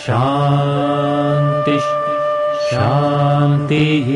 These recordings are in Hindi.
शान्तिः शान्तिः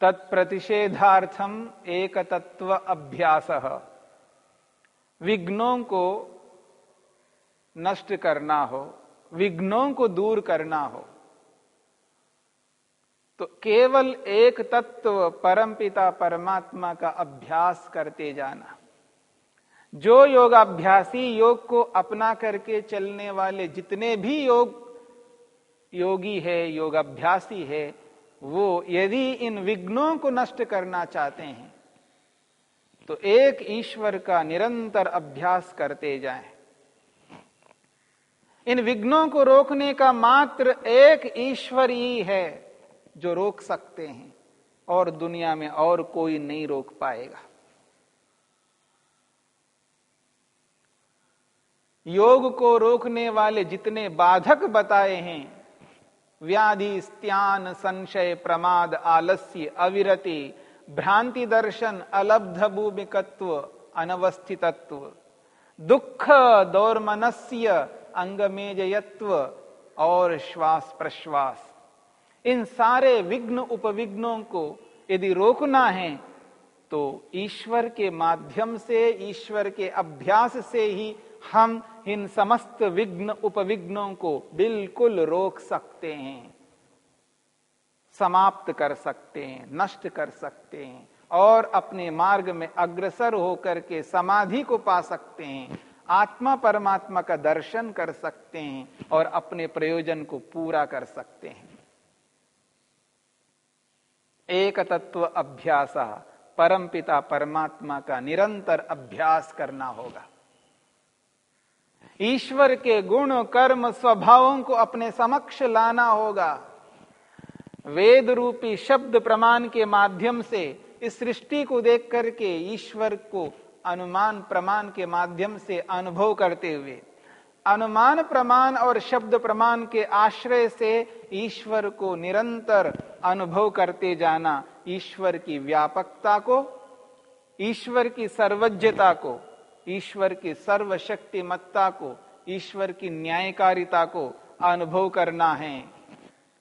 तत्प्रतिषेधार्थम एक तत्व अभ्यास। विघ्नों को नष्ट करना हो, विघ्नों को दूर करना हो तो केवल एक तत्व परमपिता परमात्मा का अभ्यास करते जाना। जो योगाभ्यासी योग को अपना करके चलने वाले जितने भी योग, योगी है, योगाभ्यासी है, वो यदि इन विघ्नों को नष्ट करना चाहते हैं तो एक ईश्वर का निरंतर अभ्यास करते जाएँ। इन विघ्नों को रोकने का मात्र एक ईश्वर ही है जो रोक सकते हैं और दुनिया में और कोई नहीं रोक पाएगा योग को रोकने वाले जितने बाधक बताए हैं, व्याधि, स्त्यान, संशय, प्रमाद, आलस्य, अविरति भ्रांति दर्शन अलब्ध भूमिकत्व, अनवस्थितत्व। दुख दौर्मनस्य, अंगमेजयत्व और श्वास प्रश्वास। इन सारे विघ्न उपविघ्नों को यदि रोकना है तो ईश्वर के माध्यम से, ईश्वर के अभ्यास से ही हम इन समस्त विघ्न उपविघ्नों को बिल्कुल रोक सकते हैं। समाप्त कर सकते हैं, नष्ट कर सकते हैं और अपने मार्ग में अग्रसर होकर के समाधि को पा सकते हैं, आत्मा परमात्मा का दर्शन कर सकते हैं और अपने प्रयोजन को पूरा कर सकते हैं। एक तत्व अभ्यास, परम पिता परमात्मा का निरंतर अभ्यास करना होगा। ईश्वर के गुण कर्म स्वभावों को अपने समक्ष लाना होगा। वेद रूपी शब्द प्रमाण के माध्यम से इस सृष्टि को देख करके ईश्वर को अनुमान प्रमाण के माध्यम से अनुभव करते हुए, अनुमान प्रमाण और शब्द प्रमाण के आश्रय से ईश्वर को निरंतर अनुभव करते जाना, ईश्वर की व्यापकता को, ईश्वर की सर्वज्ञता को, ईश्वर की सर्वशक्तिमत्ता को, ईश्वर की न्यायकारिता को अनुभव करना है।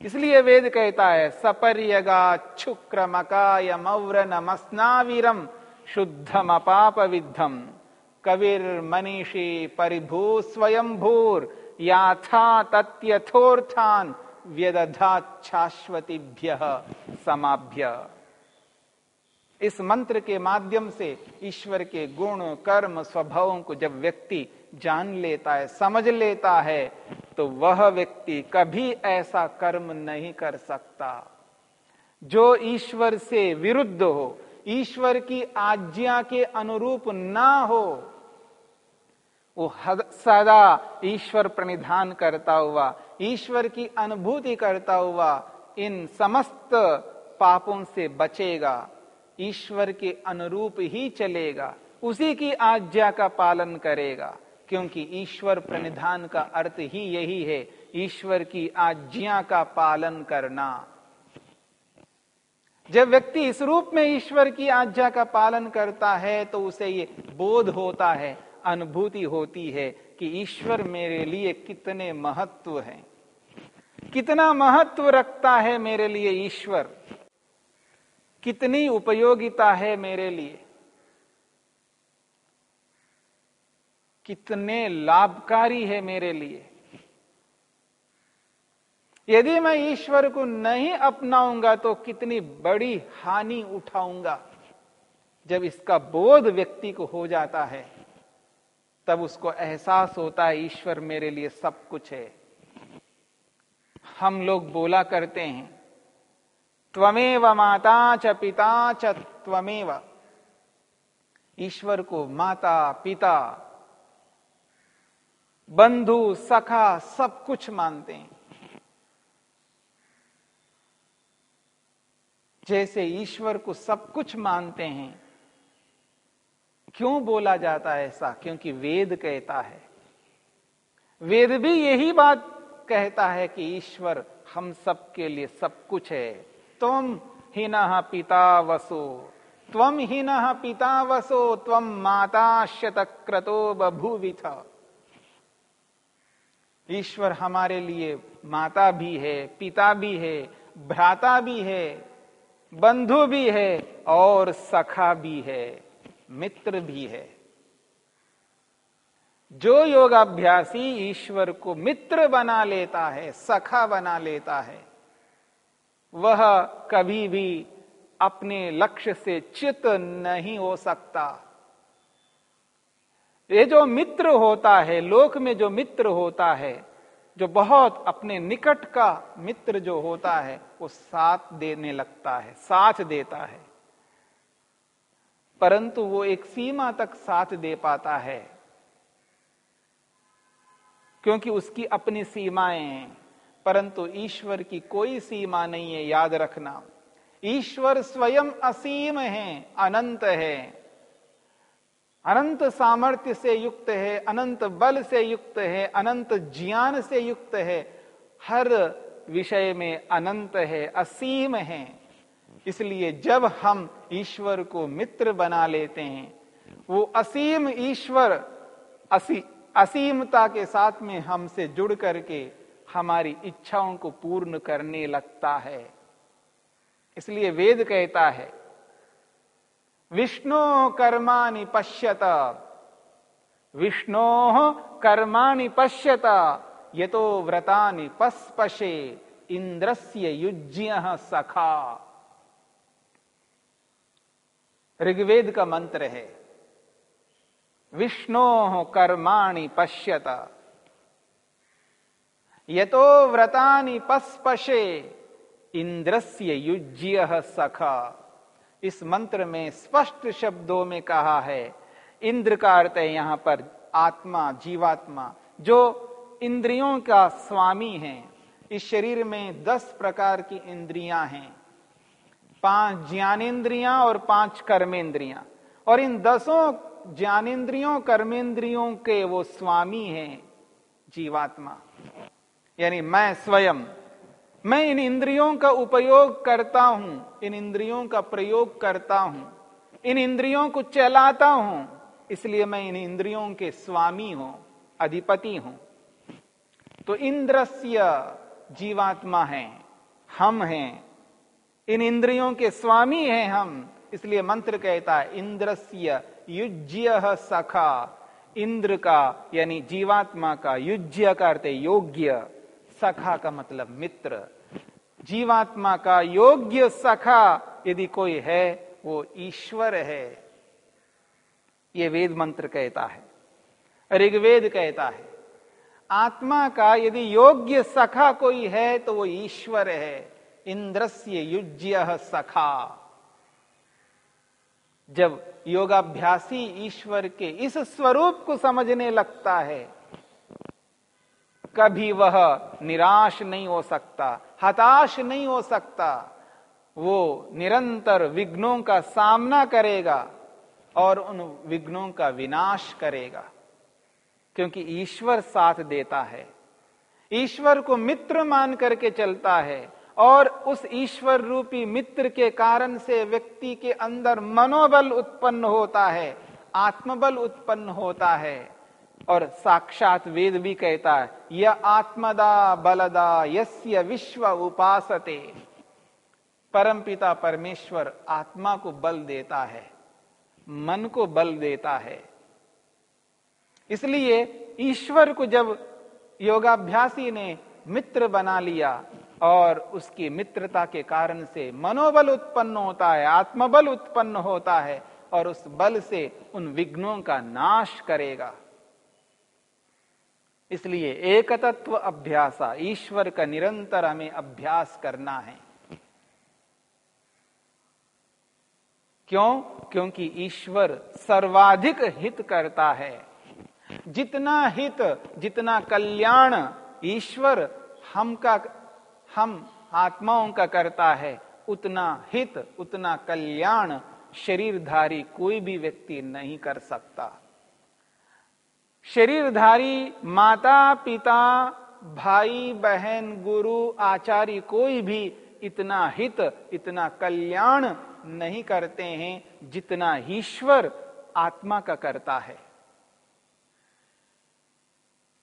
इसलिए वेद कहता है? सपर्यगा शुक्र मकाय मौर नमस्नावीरम शुद्धम अपाप विद्धम कविर मनीषी परिभू स्वयं भूर याथा तथ्यथोर्थान व्यदधा शाश्वतीभ्य समाभ्य। इस मंत्र के माध्यम से ईश्वर के गुण, कर्म, स्वभावों को जब व्यक्ति जान लेता है, समझ लेता है तो वह व्यक्ति कभी ऐसा कर्म नहीं कर सकता। जो ईश्वर से विरुद्ध हो, ईश्वर की आज्ञा के अनुरूप ना हो, वो सदा ईश्वर प्रणिधान करता हुआ, ईश्वर की अनुभूति करता हुआ इन समस्त पापों से बचेगा, ईश्वर के अनुरूप ही चलेगा, उसी की आज्ञा का पालन करेगा। क्योंकि ईश्वर प्रणिधान का अर्थ ही यही है, ईश्वर की आज्ञा का पालन करना। जब व्यक्ति इस रूप में ईश्वर की आज्ञा का पालन करता है तो उसे ये बोध होता है, अनुभूति होती है कि ईश्वर मेरे लिए कितने महत्व हैं। कितना महत्व रखता है मेरे लिए ईश्वर। कितनी उपयोगिता है मेरे लिए। कितने लाभकारी है मेरे लिए। यदि मैं ईश्वर को नहीं अपनाऊँगा तो कितनी बड़ी हानि उठाऊँगा। जब इसका बोध व्यक्ति को हो जाता है, तब उसको एहसास होता है, ईश्वर मेरे लिए सब कुछ है। हम लोग बोला करते हैं, त्वमेव माता च पिता च त्वमेव। ईश्वर को माता, पिता बंधु, सखा, सब कुछ मानते हैं। जैसे ईश्वर को सब कुछ मानते हैं, क्यों बोला जाता है ऐसा? क्योंकि वेद कहता है। वेद भी यही बात कहता है कि ईश्वर हम सब के लिए सब कुछ है। तुम ही न पिता वसो तम ही न पिता वसो तम माता शतक्रतो बभूविथ। ईश्वर हमारे लिए माता भी है, पिता भी है, भ्राता भी है, बंधु भी है और सखा भी है, मित्र भी है। जो योगाभ्यासी ईश्वर को मित्र बना लेता है, सखा बना लेता है, वह कभी भी अपने लक्ष्य से चित नहीं हो सकता। ये जो मित्र होता है, लोक में जो मित्र होता है, जो बहुत अपने निकट का मित्र जो होता है, वो साथ देने लगता है, साथ देता है। परंतु वो एक सीमा तक साथ दे पाता है, क्योंकि उसकी अपनी सीमाएँ परंतु ईश्वर की कोई सीमा नहीं है, याद रखना। ईश्वर स्वयं असीम है, अनंत है। अनंत सामर्थ्य से युक्त है अनंत बल से युक्त है अनंत ज्ञान से युक्त है। हर विषय में अनंत है असीम है। इसलिए जब हम ईश्वर को मित्र बना लेते हैं वो असीम ईश्वर असी, असीमता के साथ में हमसे जुड़ करके हमारी इच्छाओं को पूर्ण करने लगता है। इसलिए वेद कहता है विष्णु कर्माणि पश्यत। विष्णो कर्माणि पश्यत। ये तो व्रतानि पस्पशे इंद्रस्य युज्य सखा। ऋग्वेद का मंत्र है। विष्णो कर्माणि पश्यत। ये तो व्रतानि पस्पशे इंद्रस्य युज्य सखा। इस मंत्र में स्पष्ट शब्दों में कहा है, इंद्र का अर्थ है यहाँ पर आत्मा, जीवात्मा, जो इंद्रियों का स्वामी है। इस शरीर में दस प्रकार की इंद्रियाँ हैं। पाँच ज्ञानेन्द्रियाँ और पाँच कर्मेंद्रियाँ। और इन दसों ज्ञानेन्द्रियों, कर्मेंद्रियों के वो स्वामी हैं, जीवात्मा। यानी मैं स्वयं। मैं इन इंद्रियों का उपयोग करता हूँ, इन इंद्रियों का प्रयोग करता हूँ, इन इंद्रियों को चलाता हूँ, इसलिए मैं इन इंद्रियों के स्वामी हूँ, अधिपति हूँ। तो इंद्रस्य जीवात्मा है, हम हैं, इन इंद्रियों के स्वामी हैं हम, इसलिए मंत्र कहता है, इंद्रस्य युज्य सखा, इंद्र का, यानी जीवात्मा का, युज्य करते योग्य। सखा का मतलब मित्र। जीवात्मा का योग्य सखा यदि कोई है, वो ईश्वर है। ये वेद मंत्र कहता है, ऋग्वेद कहता है। आत्मा का यदि योग्य सखा कोई है तो वो ईश्वर है। इंद्रस्य युज्य सखा। जब योगाभ्यासी ईश्वर के इस स्वरूप को समझने लगता है कभी वह निराश नहीं हो सकता, हताश नहीं हो सकता। वो निरंतर विघ्नों का सामना करेगा और उन विघ्नों का विनाश करेगा। क्योंकि ईश्वर साथ देता है। ईश्वर को मित्र मान करके चलता है और उस ईश्वर रूपी मित्र के कारण से व्यक्ति के अंदर मनोबल उत्पन्न होता है, आत्मबल उत्पन्न होता है। और साक्षात वेद भी कहता है यह आत्मदा बलदा, यस्य विश्व उपासते। परमपिता परमेश्वर आत्मा को बल देता है, मन को बल देता है। इसलिए ईश्वर को जब योगाभ्यासी ने मित्र बना लिया और उसकी मित्रता के कारण से मनोबल उत्पन्न होता है, आत्मबल उत्पन्न होता है और उस बल से उन विघ्नों का नाश करेगा। इसलिए एक तत्व अभ्यासा, ईश्वर का निरंतर हमें अभ्यास करना है। क्यों? क्योंकि ईश्वर सर्वाधिक हित करता है। जितना हित, जितना कल्याण ईश्वर हम का हम आत्माओं का करता है, उतना हित, उतना कल्याण शरीरधारी कोई भी व्यक्ति नहीं कर सकता। शरीरधारी माता, पिता, भाई, बहन, गुरु, आचार्य कोई भी इतना हित, इतना कल्याण नहीं करते हैं जितना ईश्वर आत्मा का करता है।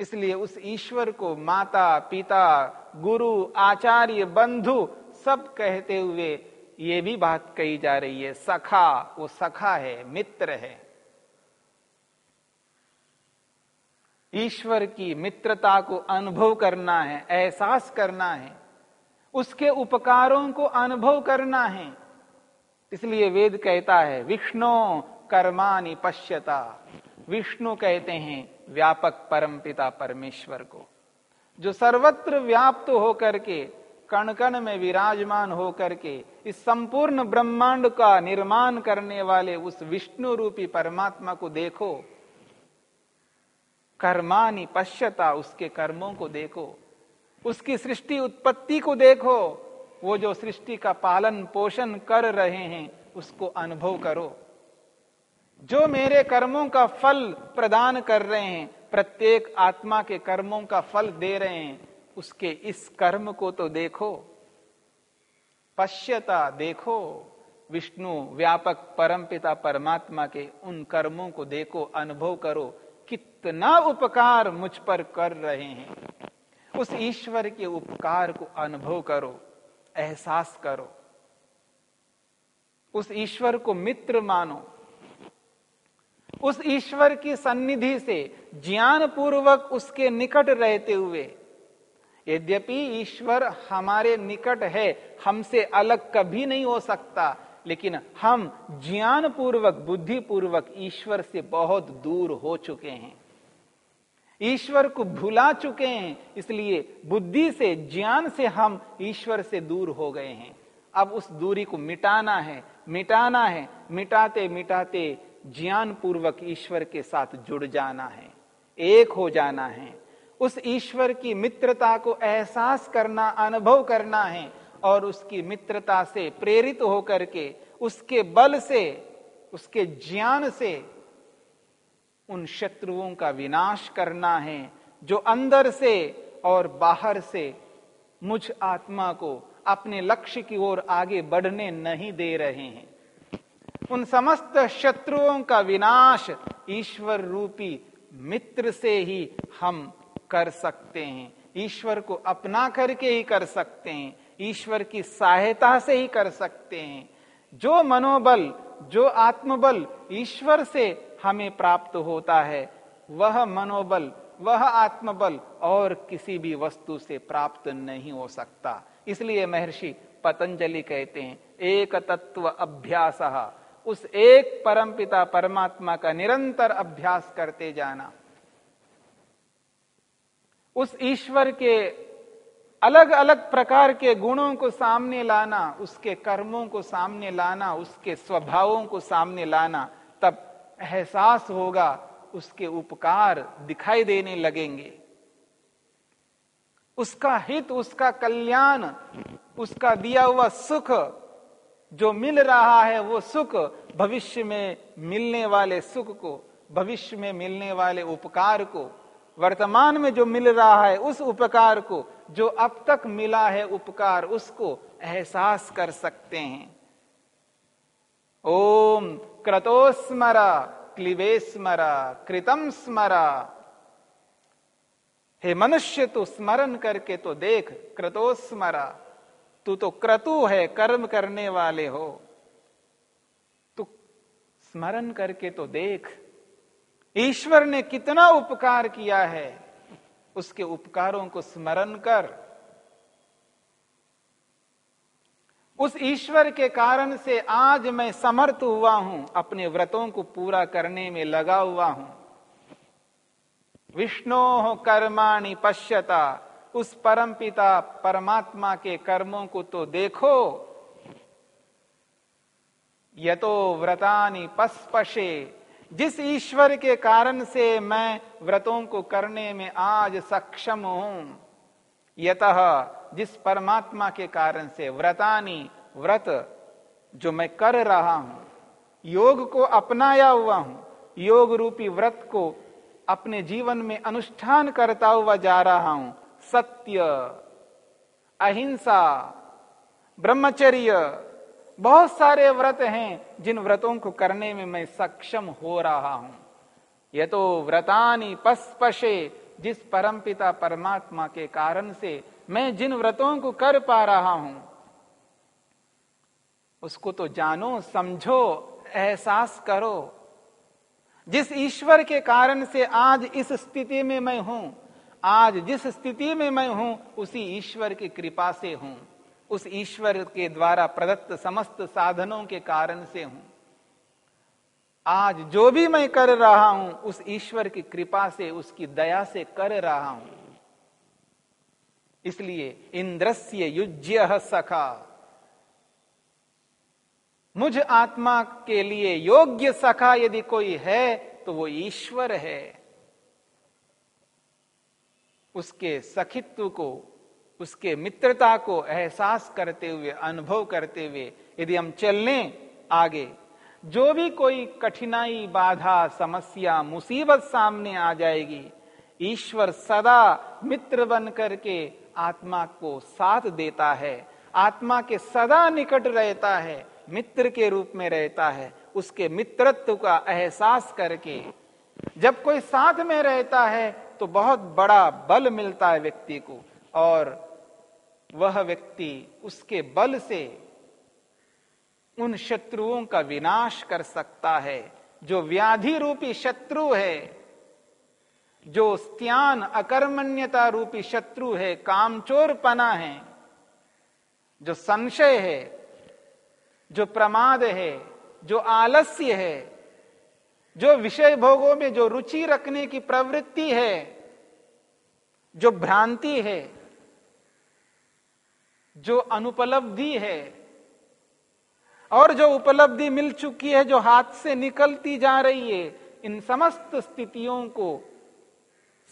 इसलिए उस ईश्वर को माता, पिता, गुरु, आचार्य, बंधु सब कहते हुए ये भी बात कही जा रही है, सखा, वो सखा है, मित्र है। ईश्वर की मित्रता को अनुभव करना है, एहसास करना है, उसके उपकारों को अनुभव करना है। इसलिए वेद कहता है, विष्णु कर्मानि पश्यता। विष्णु कहते हैं, व्यापक परमपिता परमेश्वर को। जो सर्वत्र व्याप्त होकर के कण कण में विराजमान होकर के, इस संपूर्ण ब्रह्मांड का निर्माण करने वाले उस विष्णु रूपी परमात्मा को देखो कर्मानि पश्यता, उसके कर्मों को देखो। उसकी सृष्टि उत्पत्ति को देखो। वो जो सृष्टि का पालन पोषण कर रहे हैं, उसको अनुभव करो। जो मेरे कर्मों का फल प्रदान कर रहे हैं, प्रत्येक आत्मा के कर्मों का फल दे रहे हैं, उसके इस कर्म को तो देखो। पश्यता देखो। विष्णु व्यापक परमपिता परमात्मा के उन कर्मों को देखो, अनुभव करो। कितना उपकार मुझ पर कर रहे हैं। उस ईश्वर के उपकार को अनुभव करो, एहसास करो। उस ईश्वर को मित्र मानो। उस ईश्वर की सन्निधि से ज्ञान पूर्वक उसके निकट रहते हुए, यद्यपि ईश्वर हमारे निकट है, हमसे अलग कभी नहीं हो सकता लेकिन हम ज्ञान पूर्वक बुद्धि पूर्वक ईश्वर से बहुत दूर हो चुके हैं। ईश्वर को भुला चुके हैं, इसलिए बुद्धि से, ज्ञान से हम ईश्वर से दूर हो गए हैं। अब उस दूरी को मिटाना है मिटाना है, मिटाते मिटाते ज्ञान पूर्वक ईश्वर के साथ जुड़ जाना है, एक हो जाना है। उस ईश्वर की मित्रता को एहसास करना, अनुभव करना है और उसकी मित्रता से, प्रेरित होकर के, उसके बल से, उसके ज्ञान से उन शत्रुओं का विनाश करना है, जो अंदर से और बाहर से मुझ आत्मा को अपने लक्ष्य की ओर आगे बढ़ने नहीं दे रहे हैं। उन समस्त शत्रुओं का विनाश ईश्वर रूपी मित्र से ही हम कर सकते हैं। ईश्वर को अपना करके ही कर सकते हैं। ईश्वर की सहायता से ही कर सकते हैं। जो मनोबल, जो आत्मबल ईश्वर से हमें प्राप्त होता है, वह मनोबल, वह आत्मबल और किसी भी वस्तु से प्राप्त नहीं हो सकता। इसलिए महर्षि पतंजलि कहते हैं एक तत्व अभ्यास उस एक परमपिता परमात्मा का निरंतर अभ्यास करते जाना। उस ईश्वर के अलग अलग प्रकार के गुणों को सामने लाना, उसके कर्मों को सामने लाना, उसके स्वभावों को सामने लाना, तब एहसास होगा, उसके उपकार दिखाई देने लगेंगे। उसका हित, उसका कल्याण, उसका दिया हुआ सुख जो मिल रहा है, वो सुख भविष्य में मिलने वाले सुख को, भविष्य में मिलने वाले उपकार को वर्तमान में जो मिल रहा है उस उपकार को, जो अब तक मिला है उपकार, उसको एहसास कर सकते हैं। ओम क्रतोस्मरा क्लिवे स्मरा कृतम स्मरा। हे मनुष्य, तू स्मरण करके तो देख क्रतोस्मरा। तू तो क्रतु है, कर्म करने वाले हो। तू स्मरण करके तो देख ईश्वर ने कितना उपकार किया है, उसके उपकारों को स्मरण कर। उस ईश्वर के कारण से आज मैं समर्थ हुआ हूँ, अपने व्रतों को पूरा करने में लगा हुआ हूँ। विष्णो कर्माणि पश्यता, उस परम पिता परमात्मा के कर्मों को तो देखो। यतो व्रतानि पस्पशे जिस ईश्वर के कारण से मैं व्रतों को करने में आज सक्षम हूँ, यत जिस परमात्मा के कारण से व्रतानी व्रत जो मैं कर रहा हूँ, योग को अपनाया हुआ हूँ, योग रूपी व्रत को अपने जीवन में अनुष्ठान करता हुआ जा रहा हूँ, सत्य, अहिंसा, ब्रह्मचर्य बहुत सारे व्रत हैं, जिन व्रतों को करने में मैं सक्षम हो रहा हूँ। ये तो व्रतानी पस्पशे, जिस परमपिता परमात्मा के कारण से मैं जिन व्रतों को कर पा रहा हूँ, उसको तो जानो, समझो, एहसास करो। जिस ईश्वर के कारण से आज इस स्थिति में मैं हूँ, आज जिस स्थिति में मैं हूँ, उसी ईश्वर की कृपा से हूँ। उस ईश्वर के द्वारा प्रदत्त समस्त साधनों के कारण से हूँ। आज जो भी मैं कर रहा हूँ, उस ईश्वर की कृपा से, उसकी दया से कर रहा हूँ। इसलिए इंद्रस्य युज्य सखा। मुझ आत्मा के लिए योग्य सखा यदि कोई है तो वो ईश्वर है। उसके सखित्व को उसके मित्रता को एहसास करते हुए, अनुभव करते हुए यदि हम चलने आगे, जो भी कोई कठिनाई, बाधा, समस्या, मुसीबत सामने आ जाएगी, ईश्वर सदा मित्र बन करके आत्मा को साथ देता है, आत्मा के सदा निकट रहता है, मित्र के रूप में रहता है, उसके मित्रत्व का एहसास करके जब कोई साथ में रहता है तो बहुत बड़ा बल मिलता है व्यक्ति को और वह व्यक्ति उसके बल से उन शत्रुओं का विनाश कर सकता है, जो व्याधि रूपी शत्रु है, जो स्त्यान अकर्मण्यता रूपी शत्रु है कामचोर पना है, जो संशय है, जो प्रमाद है, जो आलस्य है, जो विषय भोगों में जो रुचि रखने की प्रवृत्ति है, जो भ्रांति है जो अनुपलब्धि है और जो उपलब्धि मिल चुकी है, जो हाथ से निकलती जा रही है, इन समस्त स्थितियों को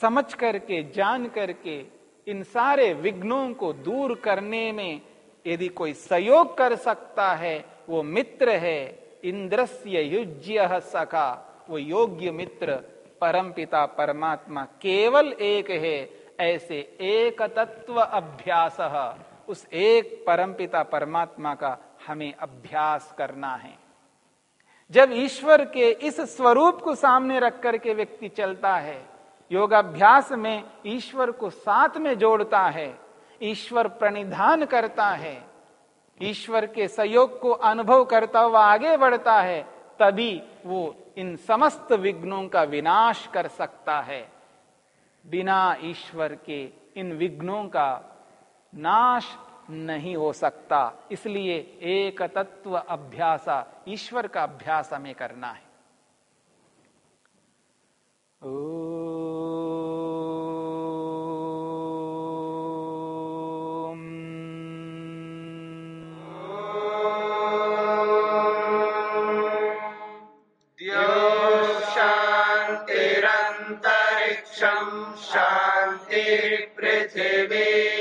समझ करके, जान करके, इन सारे विघ्नों को दूर करने में यदि कोई सहयोग कर सकता है, वो मित्र है, इंद्रस्य युज्य सखा, वो योग्य मित्र परम पिता परमात्मा, केवल एक है, ऐसे एक तत्व अभ्यास। उस एक परमपिता परमात्मा का हमें अभ्यास करना है। जब ईश्वर के इस स्वरूप को सामने रख करके व्यक्ति चलता है, योगाभ्यास में ईश्वर को साथ में जोड़ता है, ईश्वर प्रणिधान करता है, ईश्वर के सहयोग को अनुभव करता हुआ आगे बढ़ता है, तभी वो इन समस्त विघ्नों का विनाश कर सकता है। बिना ईश्वर के इन विघ्नों का नाश नहीं हो सकता। इसलिए एक तत्व अभ्यास ईश्वर का अभ्यास हमें करना है।